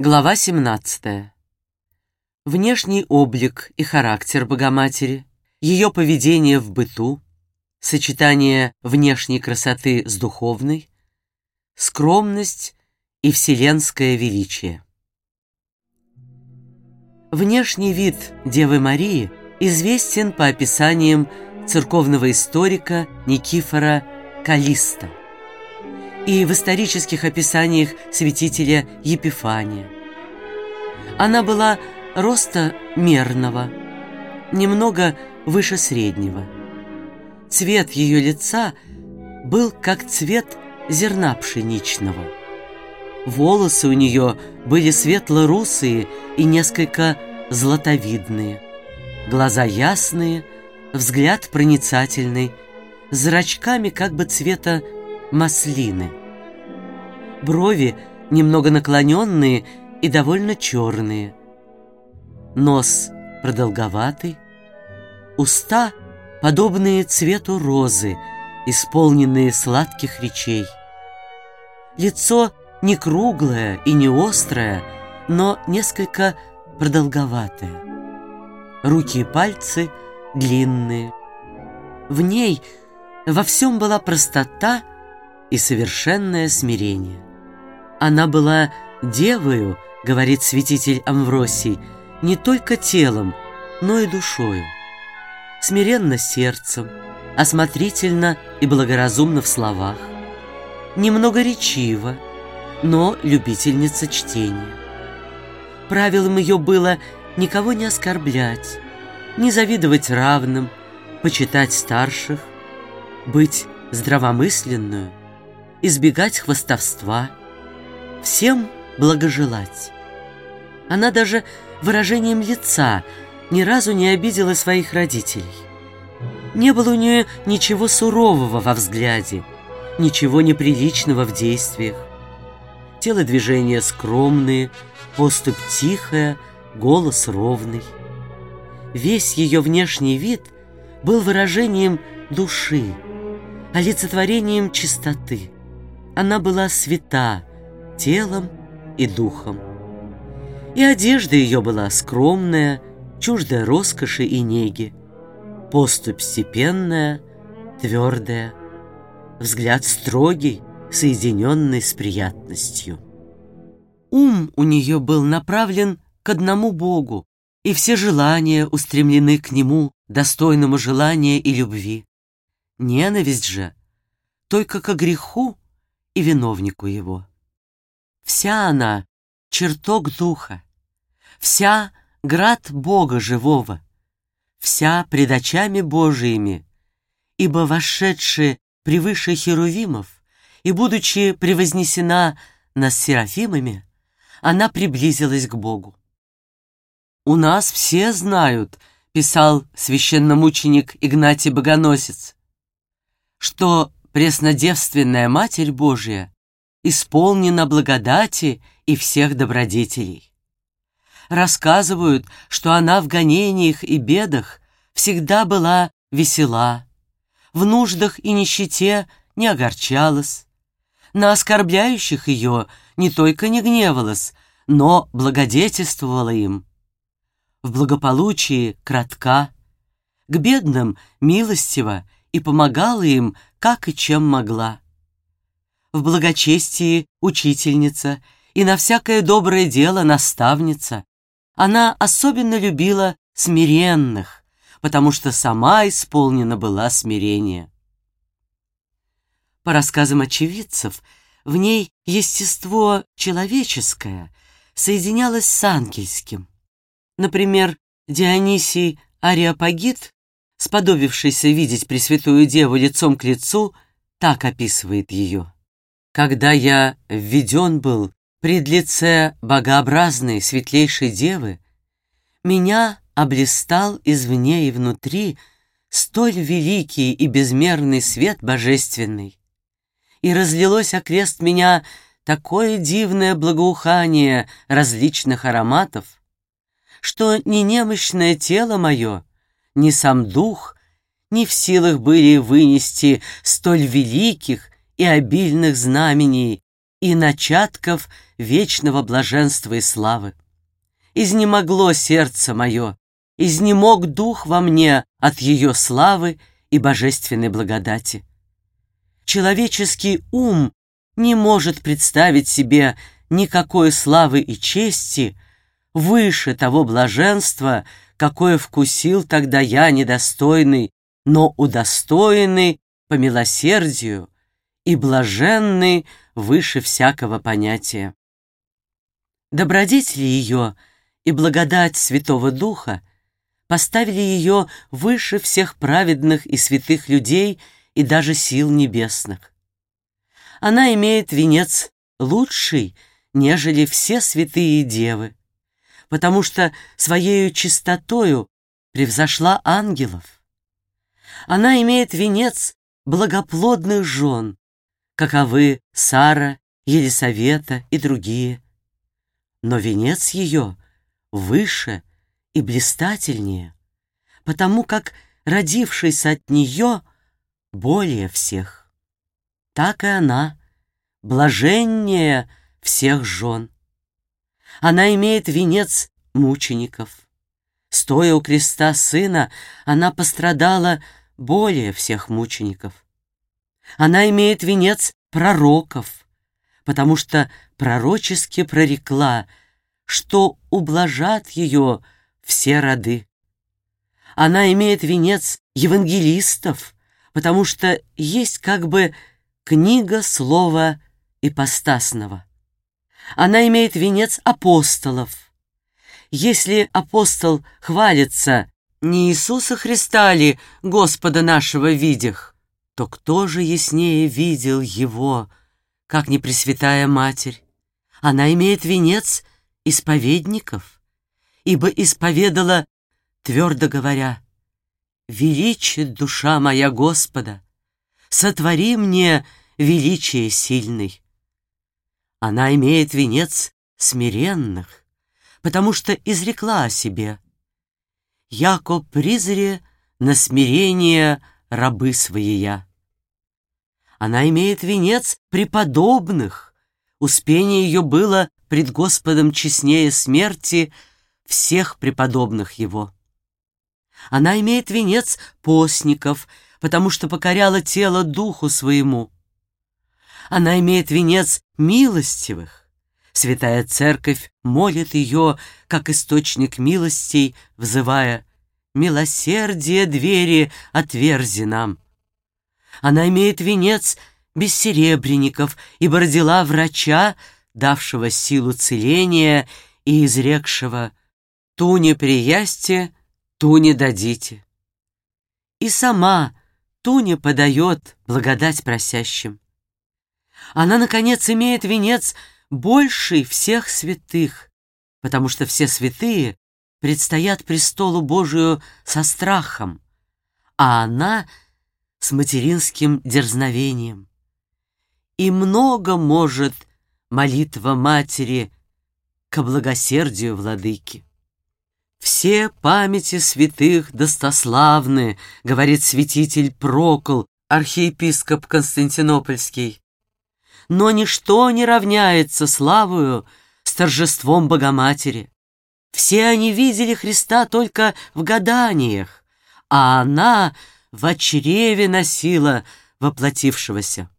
Глава 17. Внешний облик и характер Богоматери, ее поведение в быту, сочетание внешней красоты с духовной, скромность и вселенское величие. Внешний вид Девы Марии известен по описаниям церковного историка Никифора Калиста – и в исторических описаниях святителя Епифания. Она была роста мерного, немного выше среднего. Цвет ее лица был как цвет зерна пшеничного. Волосы у нее были светло-русые и несколько златовидные. Глаза ясные, взгляд проницательный, зрачками как бы цвета маслины. Брови немного наклоненные и довольно черные. Нос продолговатый. Уста, подобные цвету розы, исполненные сладких речей. Лицо не круглое и не острое, но несколько продолговатое. Руки и пальцы длинные. В ней во всем была простота и совершенное смирение. Она была девою, говорит святитель Амвросий, не только телом, но и душою. Смиренно сердцем, осмотрительно и благоразумно в словах, немного речиво, но любительница чтения. Правилом ее было никого не оскорблять, не завидовать равным, почитать старших, быть здравомысленную – избегать хвастовства, всем благожелать. Она даже выражением лица ни разу не обидела своих родителей. Не было у нее ничего сурового во взгляде, ничего неприличного в действиях. Телодвижения скромные, поступь тихая, голос ровный. Весь ее внешний вид был выражением души, олицетворением чистоты. Она была свята телом и духом. И одежда ее была скромная, чуждая роскоши и неги, поступь степенная, твердая, взгляд строгий, соединенный с приятностью. Ум у нее был направлен к одному Богу, и все желания устремлены к Нему, достойному желания и любви. Ненависть же только к греху и виновнику его. Вся она — чертог духа, вся — град Бога живого, вся пред очами Божиими, ибо вошедшие превыше херувимов и, будучи превознесена над серафимами, она приблизилась к Богу. «У нас все знают», — писал священномученик Игнатий Богоносец, что Преснодевственная Матерь Божия исполнена благодати и всех добродетелей. Рассказывают, что она в гонениях и бедах всегда была весела, в нуждах и нищете не огорчалась, на оскорбляющих ее не только не гневалась, но благодетельствовала им. В благополучии кратка, к бедным милостиво и помогала им, как и чем могла. В благочестии учительница и на всякое доброе дело наставница. Она особенно любила смиренных, потому что сама исполнена была смирения. По рассказам очевидцев, в ней естество человеческое соединялось с ангельским. Например, Дионисий Ариапагит сподобившийся видеть Пресвятую Деву лицом к лицу, так описывает ее. «Когда я введен был пред лице богообразной светлейшей Девы, меня облистал извне и внутри столь великий и безмерный свет божественный, и разлилось окрест меня такое дивное благоухание различных ароматов, что не немощное тело мое — ни сам дух не в силах были вынести столь великих и обильных знамений и начатков вечного блаженства и славы. Изнемогло сердце мое, изнемог дух во мне от ее славы и божественной благодати. Человеческий ум не может представить себе никакой славы и чести выше того блаженства, какое вкусил тогда я недостойный, но удостоенный по милосердию и блаженный выше всякого понятия. Добродетели ее и благодать Святого Духа поставили ее выше всех праведных и святых людей и даже сил небесных. Она имеет венец лучший, нежели все святые девы, потому что своею чистотою превзошла ангелов. Она имеет венец благоплодных жен, каковы Сара, Елисавета и другие. Но венец ее выше и блистательнее, потому как родившийся от нее более всех. Так и она блаженнее всех жен. Она имеет венец мучеников. Стоя у креста сына, она пострадала более всех мучеников. Она имеет венец пророков, потому что пророчески прорекла, что ублажат ее все роды. Она имеет венец евангелистов, потому что есть как бы книга слова ипостасного. Она имеет венец апостолов. Если апостол хвалится не Иисуса Христа ли, Господа нашего видях, то кто же яснее видел Его, как не Пресвятая Матерь? Она имеет венец исповедников, ибо исповедала, твердо говоря, «Величит душа моя Господа, сотвори мне величие сильный». Она имеет венец смиренных, потому что изрекла о себе, яко призре на смирение рабы своия. Она имеет венец преподобных, успение ее было пред Господом честнее смерти всех преподобных его. Она имеет венец постников, потому что покоряла тело духу своему. Она имеет венец милостивых. Святая Церковь молит ее, как источник милостей, взывая «Милосердие двери отверзи нам». Она имеет венец бессеребренников, ибо родила врача, давшего силу целения и изрекшего «Ту не приясьте, ту не дадите». И сама ту не подает благодать просящим. Она, наконец, имеет венец больший всех святых, потому что все святые предстоят престолу Божию со страхом, а она с материнским дерзновением. И много может молитва матери ко благосердию владыки. «Все памяти святых достославны», — говорит святитель Прокол, архиепископ Константинопольский. «Но ничто не равняется славою с торжеством Богоматери. Все они видели Христа только в гаданиях, а она в чреве носила воплотившегося.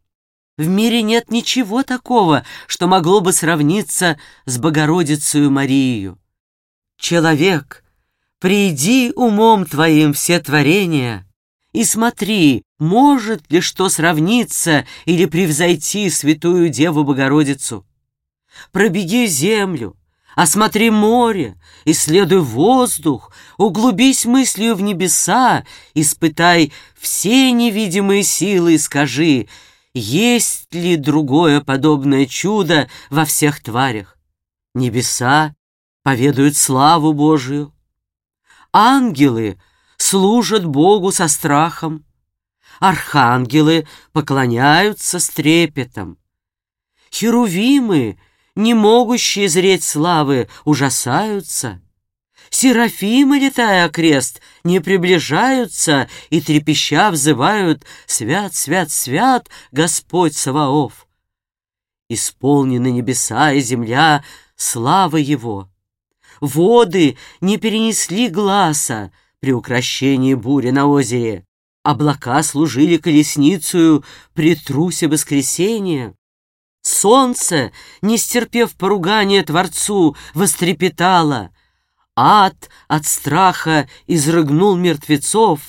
В мире нет ничего такого, что могло бы сравниться с Богородицею Марию. Человек, приди умом твоим все творения и смотри, может ли что сравниться или превзойти святую Деву Богородицу. Пробеги землю, осмотри море, исследуй воздух, углубись мыслью в небеса, испытай все невидимые силы и скажи, есть ли другое подобное чудо во всех тварях. Небеса поведают славу Божию. Ангелы служат Богу со страхом. Архангелы поклоняются с трепетом. Херувимы не могущие зреть славы, ужасаются. Серафимы, летая окрест, не приближаются и трепеща взывают «Свят, свят, свят, Господь Саваоф!» Исполнены небеса и земля славы Его. Воды не перенесли глаза при укращении бури на озере. Облака служили колесницею при трусе воскресения. Солнце, не стерпев поругания Творцу, вострепетало. Ад от страха изрыгнул мертвецов.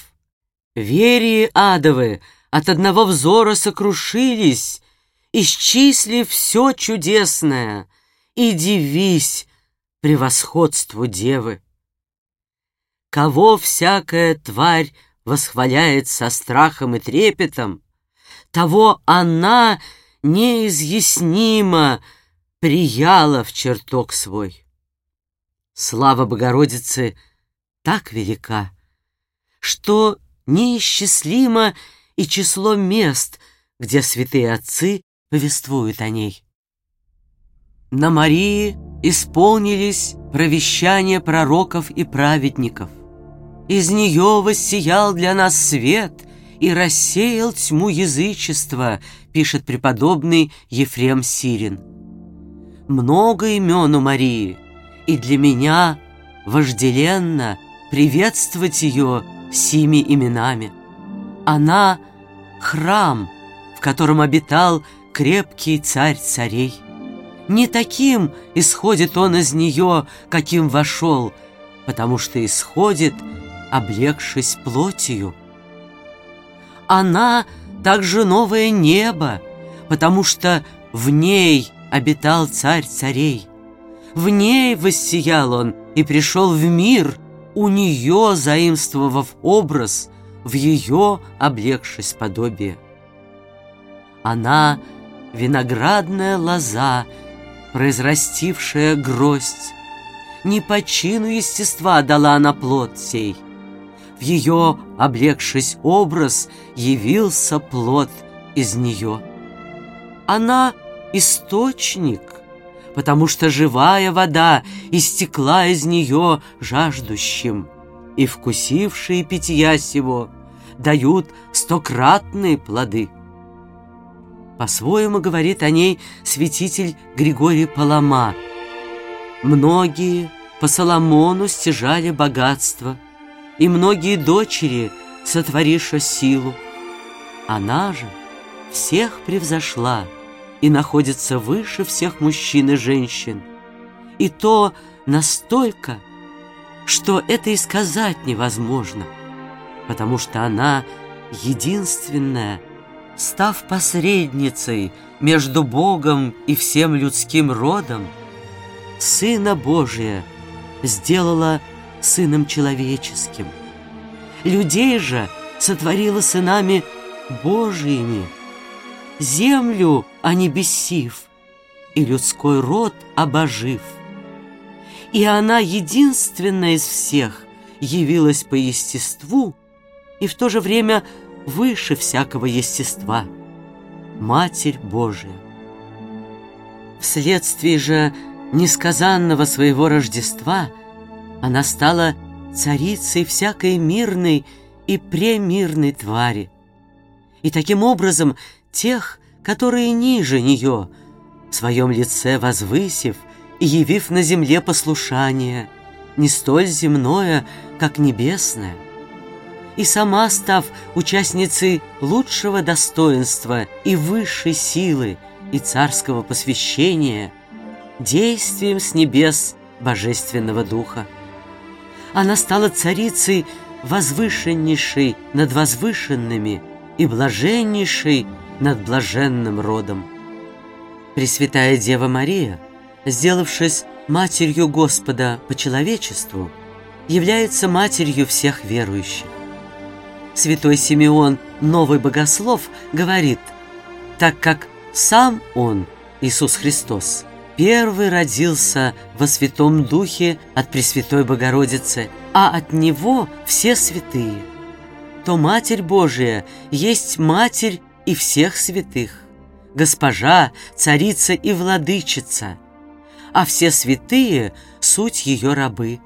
Верии адовы от одного взора сокрушились, исчислив все чудесное, и дивись превосходству девы. Кого всякая тварь восхваляет со страхом и трепетом, того она неизъяснимо прияла в чертог свой. Слава Богородицы так велика, что неисчислимо и число мест, где святые отцы повествуют о ней. На Марии исполнились провещания пророков и праведников. Из нее воссиял для нас свет и рассеял тьму язычества, пишет преподобный Ефрем Сирин. Много имен у Марии, и для меня вожделенно приветствовать ее сими именами. Она — храм, в котором обитал крепкий царь царей. Не таким исходит он из нее, каким вошел, потому что исходит, облегшись плотью. Она также новое небо, потому что в ней обитал царь царей. В ней воссиял он и пришел в мир, у нее заимствовав образ, в ее облегшись подобие. Она — виноградная лоза, произрастившая гроздь. Не по чину естества дала она плод сей. В ее, облегшись образ, явился плод из нее. Она — источник, потому что живая вода истекла из нее жаждущим, и вкусившие питья сего дают стократные плоды. По-своему говорит о ней святитель Григорий Палама. Многие по Соломону стяжали богатство, и многие дочери сотвориша силу. Она же всех превзошла и находится выше всех мужчин и женщин. И то настолько, что это и сказать невозможно, потому что она единственная, став посредницей между Богом и всем людским родом, Сына Божия сделала Сыном человеческим. Людей же сотворила сынами Божиими. Землю, а не бесив, и людской род обожив. И она единственная из всех явилась по естеству и в то же время выше всякого естества, Матерь Божия. Вследствие же несказанного своего Рождества она стала царицей всякой мирной и премирной твари. И таким образом тех, которые ниже нее, в своем лице возвысив и явив на земле послушание, не столь земное, как небесное, и сама став участницей лучшего достоинства и высшей силы и царского посвящения, действием с небес Божественного Духа. Она стала царицей возвышеннейшей над возвышенными и блаженнейшей над блаженным родом. Пресвятая Дева Мария, сделавшись матерью Господа по человечеству, является матерью всех верующих. Святой Симеон, новый богослов, говорит, так как сам Он, Иисус Христос, первый родился во Святом Духе от Пресвятой Богородицы, а от Него все святые, то Матерь Божия есть Матерь и всех святых, госпожа, царица и владычица, а все святые — суть ее рабы.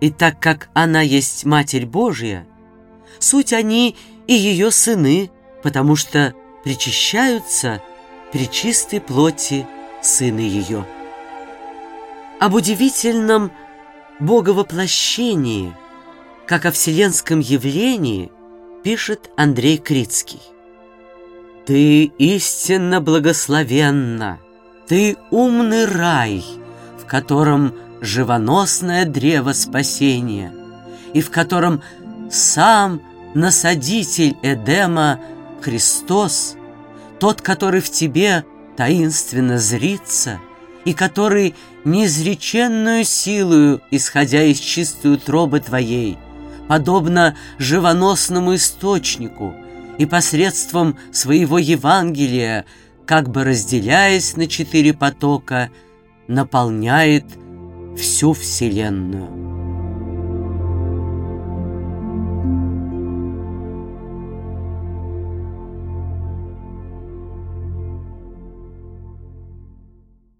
И так как она есть Матерь Божия, суть они и ее сыны, потому что причащаются при чистой плоти Сына ее. Об удивительном боговоплощении, как о вселенском явлении, пишет Андрей Крицкий. «Ты истинно благословенна, ты умный рай, в котором живоносное древо спасения, и в котором сам насадитель Эдема Христос, тот, который в тебе таинственно зрится и который неизреченную силою, исходя из чистой утробы твоей, подобно живоносному источнику и посредством своего Евангелия, как бы разделяясь на четыре потока, наполняет всю Вселенную.